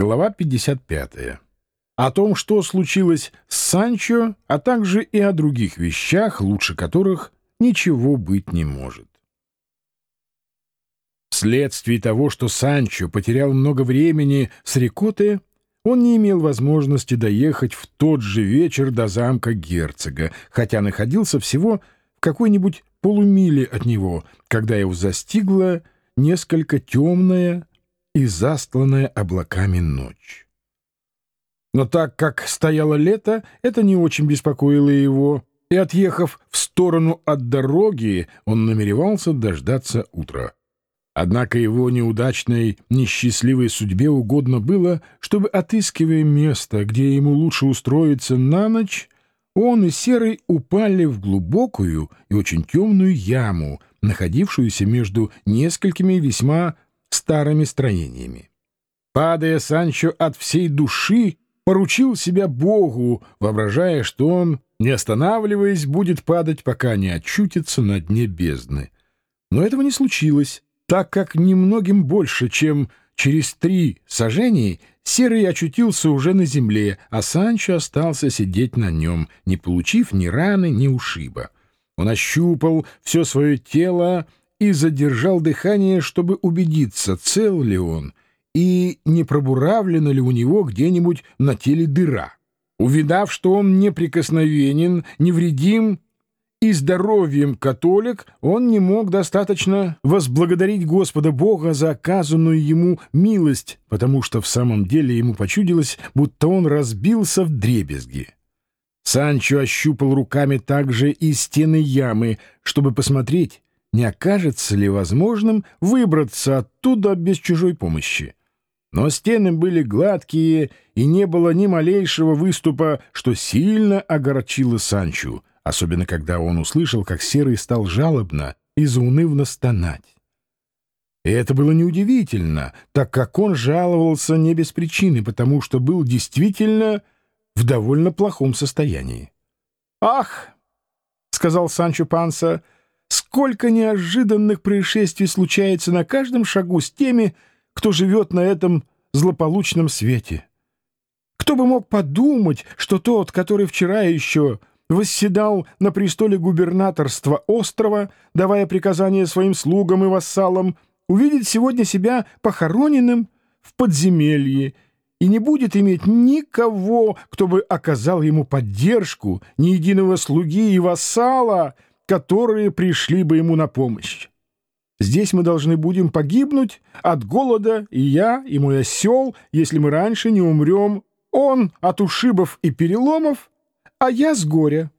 Глава 55. О том, что случилось с Санчо, а также и о других вещах, лучше которых ничего быть не может. Вследствие того, что Санчо потерял много времени с Рикоте, он не имел возможности доехать в тот же вечер до замка герцога, хотя находился всего в какой-нибудь полумиле от него, когда его застигла несколько темная и застланная облаками ночь. Но так как стояло лето, это не очень беспокоило его, и, отъехав в сторону от дороги, он намеревался дождаться утра. Однако его неудачной, несчастливой судьбе угодно было, чтобы, отыскивая место, где ему лучше устроиться на ночь, он и Серый упали в глубокую и очень темную яму, находившуюся между несколькими весьма старыми строениями. Падая, Санчо от всей души поручил себя Богу, воображая, что он, не останавливаясь, будет падать, пока не очутится на дне бездны. Но этого не случилось, так как немногим больше, чем через три сажений, Серый очутился уже на земле, а Санчо остался сидеть на нем, не получив ни раны, ни ушиба. Он ощупал все свое тело и задержал дыхание, чтобы убедиться, цел ли он и не пробуравлена ли у него где-нибудь на теле дыра. Увидав, что он неприкосновенен, невредим и здоровьем католик, он не мог достаточно возблагодарить Господа Бога за оказанную ему милость, потому что в самом деле ему почудилось, будто он разбился в дребезги. Санчо ощупал руками также и стены ямы, чтобы посмотреть, не окажется ли возможным выбраться оттуда без чужой помощи. Но стены были гладкие, и не было ни малейшего выступа, что сильно огорчило Санчу, особенно когда он услышал, как Серый стал жалобно и заунывно стонать. И это было неудивительно, так как он жаловался не без причины, потому что был действительно в довольно плохом состоянии. «Ах!» — сказал Санчо Панса — Сколько неожиданных происшествий случается на каждом шагу с теми, кто живет на этом злополучном свете. Кто бы мог подумать, что тот, который вчера еще восседал на престоле губернаторства острова, давая приказания своим слугам и вассалам, увидит сегодня себя похороненным в подземелье и не будет иметь никого, кто бы оказал ему поддержку, ни единого слуги и вассала — которые пришли бы ему на помощь. Здесь мы должны будем погибнуть от голода, и я, и мой осел, если мы раньше не умрем. Он от ушибов и переломов, а я с горя.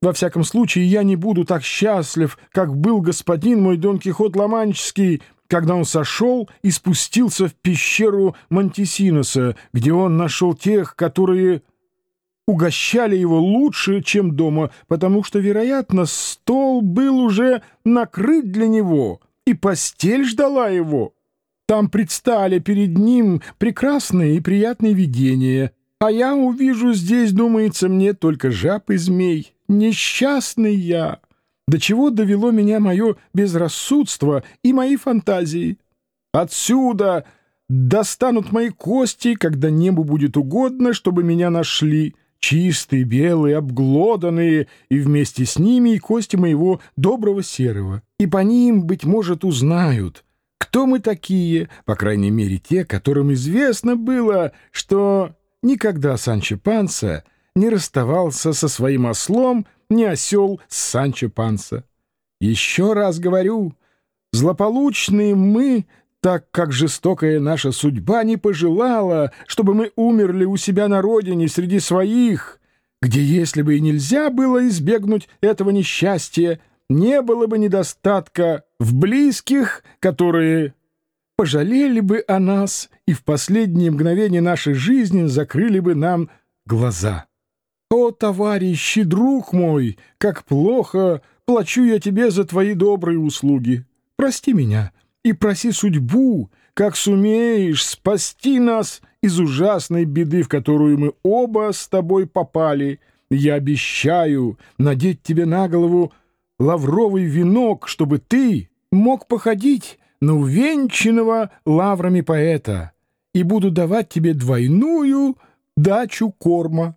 Во всяком случае, я не буду так счастлив, как был господин мой Дон Кихот Ломанческий, когда он сошел и спустился в пещеру Монтисиноса, где он нашел тех, которые угощали его лучше, чем дома, потому что, вероятно, стол был уже накрыт для него, и постель ждала его. Там предстали перед ним прекрасные и приятные видения, а я увижу здесь, думается мне, только жаб и змей. Несчастный я! До чего довело меня мое безрассудство и мои фантазии? Отсюда достанут мои кости, когда небу будет угодно, чтобы меня нашли» чистые, белые, обглоданные, и вместе с ними и кости моего доброго серого. И по ним, быть может, узнают, кто мы такие, по крайней мере, те, которым известно было, что никогда Санчо Панса не расставался со своим ослом, ни осел с Санчо Панса. Еще раз говорю, злополучные мы так как жестокая наша судьба не пожелала, чтобы мы умерли у себя на родине среди своих, где, если бы и нельзя было избегнуть этого несчастья, не было бы недостатка в близких, которые пожалели бы о нас и в последние мгновения нашей жизни закрыли бы нам глаза. О, товарищи, друг мой, как плохо плачу я тебе за твои добрые услуги. Прости меня» и проси судьбу, как сумеешь спасти нас из ужасной беды, в которую мы оба с тобой попали. Я обещаю надеть тебе на голову лавровый венок, чтобы ты мог походить на увенчанного лаврами поэта. и буду давать тебе двойную дачу корма».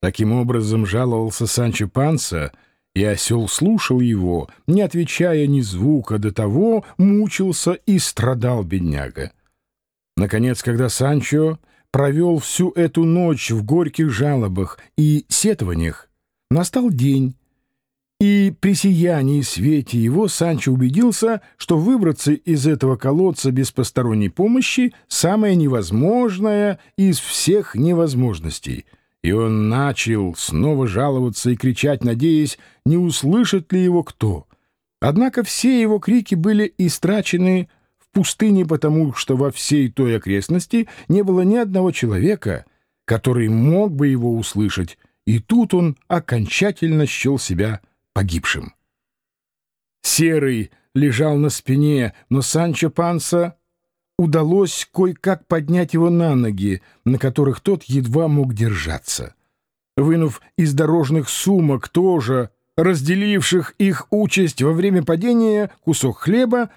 Таким образом жаловался Санчо Панса, и осел слушал его, не отвечая ни звука, до того мучился и страдал бедняга. Наконец, когда Санчо провел всю эту ночь в горьких жалобах и сетованиях, настал день, и при сиянии свете его Санчо убедился, что выбраться из этого колодца без посторонней помощи — самое невозможное из всех невозможностей. И он начал снова жаловаться и кричать, надеясь, не услышит ли его кто. Однако все его крики были истрачены в пустыне, потому что во всей той окрестности не было ни одного человека, который мог бы его услышать, и тут он окончательно счел себя погибшим. Серый лежал на спине, но Санчо Панса удалось кое-как поднять его на ноги, на которых тот едва мог держаться. Вынув из дорожных сумок тоже, разделивших их участь во время падения, кусок хлеба,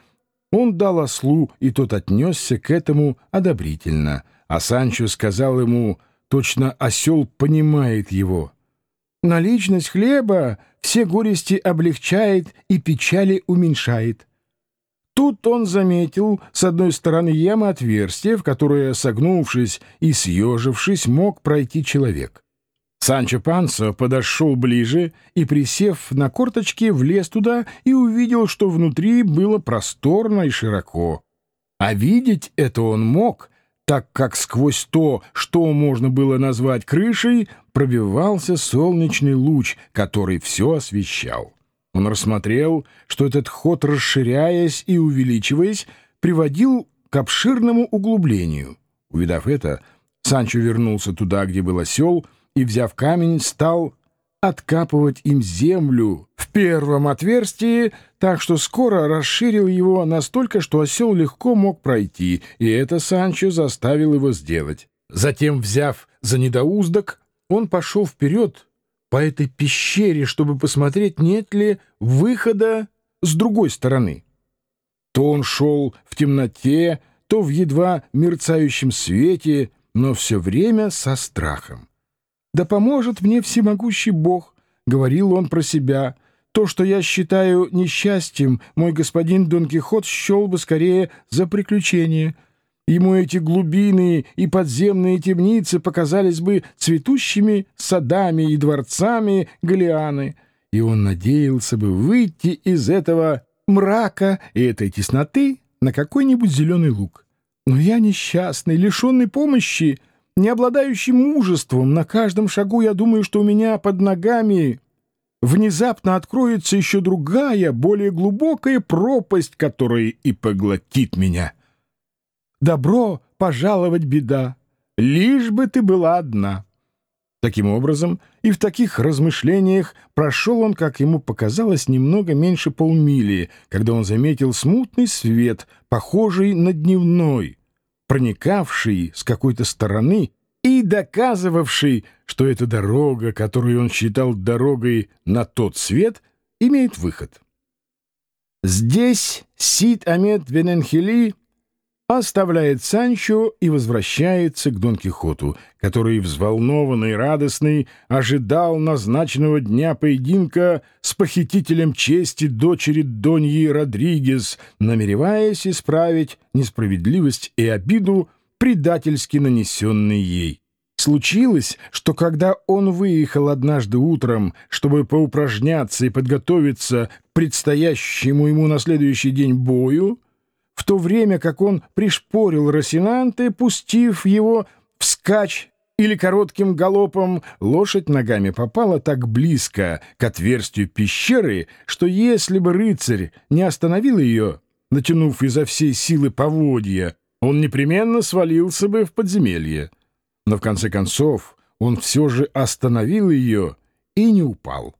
он дал ослу, и тот отнесся к этому одобрительно, а Санчо сказал ему, точно осел понимает его — Наличность хлеба все горести облегчает и печали уменьшает. Тут он заметил с одной стороны ямы отверстие, в которое, согнувшись и съежившись, мог пройти человек. Санчо Пансо подошел ближе и, присев на корточки, влез туда и увидел, что внутри было просторно и широко. А видеть это он мог, так как сквозь то, что можно было назвать крышей, пробивался солнечный луч, который все освещал. Он рассмотрел, что этот ход, расширяясь и увеличиваясь, приводил к обширному углублению. Увидав это, Санчо вернулся туда, где был осел, и, взяв камень, стал откапывать им землю в первом отверстии, так что скоро расширил его настолько, что осел легко мог пройти, и это Санчо заставил его сделать. Затем, взяв за недоуздок, он пошел вперед по этой пещере, чтобы посмотреть, нет ли выхода с другой стороны. То он шел в темноте, то в едва мерцающем свете, но все время со страхом. «Да поможет мне всемогущий Бог», — говорил он про себя. «То, что я считаю несчастьем, мой господин Дон Кихот счел бы скорее за приключение». Ему эти глубины и подземные темницы показались бы цветущими садами и дворцами Галианы, и он надеялся бы выйти из этого мрака и этой тесноты на какой-нибудь зеленый луг. Но я несчастный, лишенный помощи, не обладающий мужеством, на каждом шагу я думаю, что у меня под ногами внезапно откроется еще другая, более глубокая пропасть, которая и поглотит меня. Добро пожаловать, беда, лишь бы ты была одна. Таким образом, и в таких размышлениях прошел он, как ему показалось, немного меньше полмили, когда он заметил смутный свет, похожий на дневной — проникавший с какой-то стороны и доказывавший, что эта дорога, которую он считал дорогой на тот свет, имеет выход. Здесь Сид Амед Вененхели оставляет Санчо и возвращается к Дон Кихоту, который, взволнованный и радостный, ожидал назначенного дня поединка с похитителем чести дочери Доньи Родригес, намереваясь исправить несправедливость и обиду, предательски нанесенные ей. Случилось, что когда он выехал однажды утром, чтобы поупражняться и подготовиться к предстоящему ему на следующий день бою, в то время как он пришпорил Росинанте, пустив его вскачь или коротким галопом, лошадь ногами попала так близко к отверстию пещеры, что если бы рыцарь не остановил ее, натянув изо всей силы поводья, он непременно свалился бы в подземелье. Но в конце концов он все же остановил ее и не упал.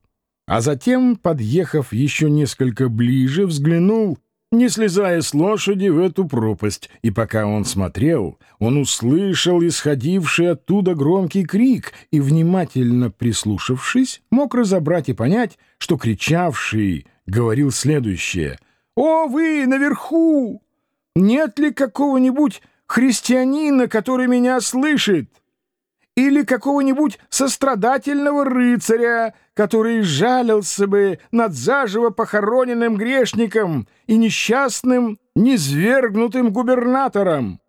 А затем, подъехав еще несколько ближе, взглянул не слезая с лошади в эту пропасть, и пока он смотрел, он услышал исходивший оттуда громкий крик и, внимательно прислушавшись, мог разобрать и понять, что кричавший говорил следующее. «О, вы наверху! Нет ли какого-нибудь христианина, который меня слышит, или какого-нибудь сострадательного рыцаря, который жалился бы над заживо похороненным грешником и несчастным, низвергнутым губернатором.